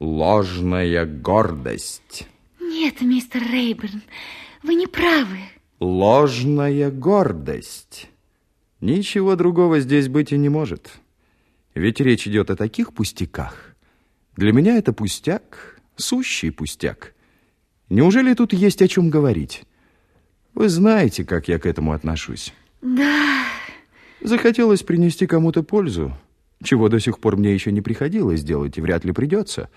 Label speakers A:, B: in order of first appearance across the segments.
A: Ложная гордость.
B: Нет, мистер Рейберн, вы не правы.
A: Ложная гордость. Ничего другого здесь быть и не может. Ведь речь идет о таких пустяках. Для меня это пустяк, сущий пустяк. Неужели тут есть о чем говорить? Вы знаете, как я к этому отношусь.
B: Да.
A: Захотелось принести кому-то пользу, чего до сих пор мне еще не приходилось делать и вряд ли придется.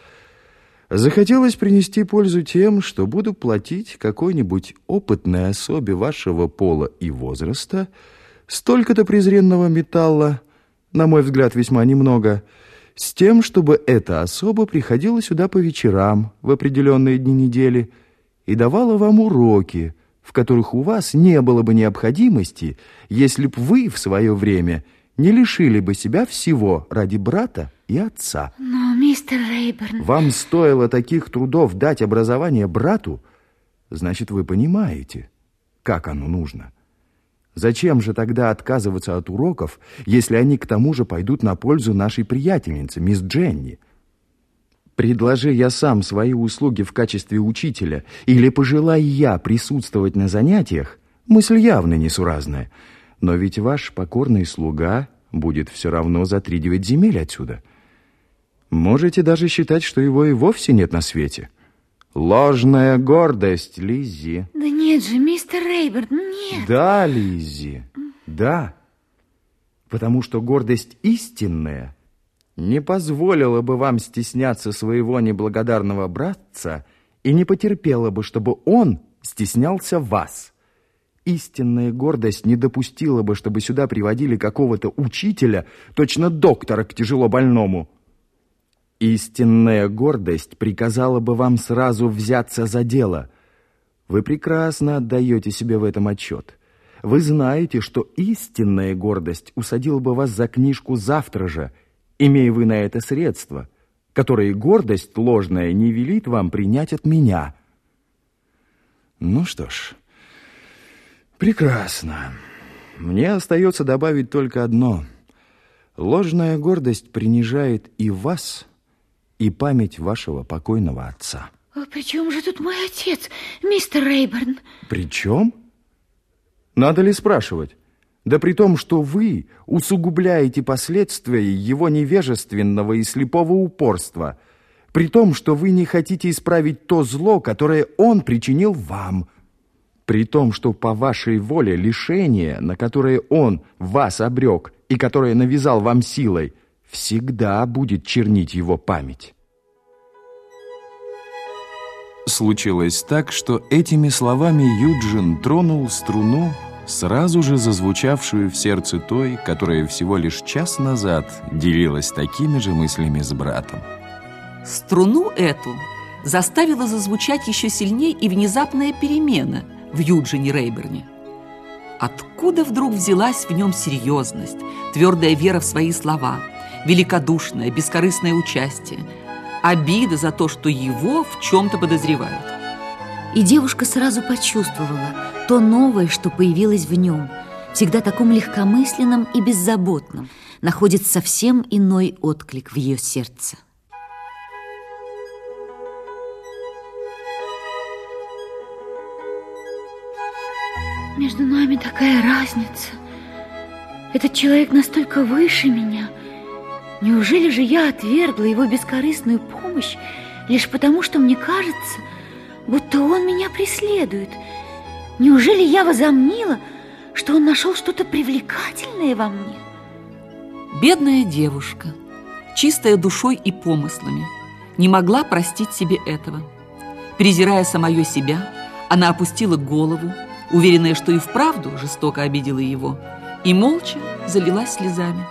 A: Захотелось принести пользу тем, что буду платить какой-нибудь опытной особе вашего пола и возраста столько-то презренного металла, на мой взгляд, весьма немного, с тем, чтобы эта особа приходила сюда по вечерам в определенные дни недели и давала вам уроки, в которых у вас не было бы необходимости, если б вы в свое время не лишили бы себя всего ради брата и отца.
B: Но, мистер Рейберн...
A: Вам стоило таких трудов дать образование брату, значит, вы понимаете, как оно нужно. Зачем же тогда отказываться от уроков, если они к тому же пойдут на пользу нашей приятельнице, мисс Дженни? Предложи я сам свои услуги в качестве учителя или пожелай я присутствовать на занятиях, мысль явно несуразная. Но ведь ваш покорный слуга будет все равно за три девять земель отсюда. Можете даже считать, что его и вовсе нет на свете. Ложная гордость, Лиззи.
B: Да нет же, мистер Рейберн, нет.
A: Да, Лиззи, да. Потому что гордость истинная не позволила бы вам стесняться своего неблагодарного братца и не потерпела бы, чтобы он стеснялся вас. Истинная гордость не допустила бы, чтобы сюда приводили какого-то учителя, точно доктора к тяжело больному. Истинная гордость приказала бы вам сразу взяться за дело. Вы прекрасно отдаете себе в этом отчет. Вы знаете, что истинная гордость усадила бы вас за книжку завтра же, имея вы на это средства, которые гордость ложная не велит вам принять от меня. Ну что ж, прекрасно. Мне остается добавить только одно. Ложная гордость принижает и вас, и память вашего покойного отца.
B: А при чем же тут мой отец, мистер Рейберн?
A: При чем? Надо ли спрашивать? Да при том, что вы усугубляете последствия его невежественного и слепого упорства, при том, что вы не хотите исправить то зло, которое он причинил вам, при том, что по вашей воле лишение, на которое он вас обрек и которое навязал вам силой, всегда будет чернить его память. Случилось так, что этими словами Юджин тронул струну, сразу же зазвучавшую в сердце той, которая всего лишь час назад делилась такими же мыслями с братом.
C: Струну эту заставила зазвучать еще сильнее и внезапная перемена в Юджине Рейберне. Откуда вдруг взялась в нем серьезность, твердая вера в свои слова, великодушное, бескорыстное участие, обида за то, что его в чем-то подозревают?
D: И девушка сразу почувствовала то новое, что появилось в нем, всегда таком легкомысленном и беззаботном, находит совсем иной отклик в ее сердце.
B: Между нами такая разница. Этот человек настолько выше меня. Неужели же я отвергла его бескорыстную помощь лишь потому, что мне кажется, будто он меня преследует? Неужели я возомнила, что он нашел что-то привлекательное во мне?
C: Бедная девушка, чистая душой и помыслами, не могла простить себе этого. Презирая самое себя, она опустила голову, уверенная, что и вправду жестоко обидела его, и молча залилась слезами.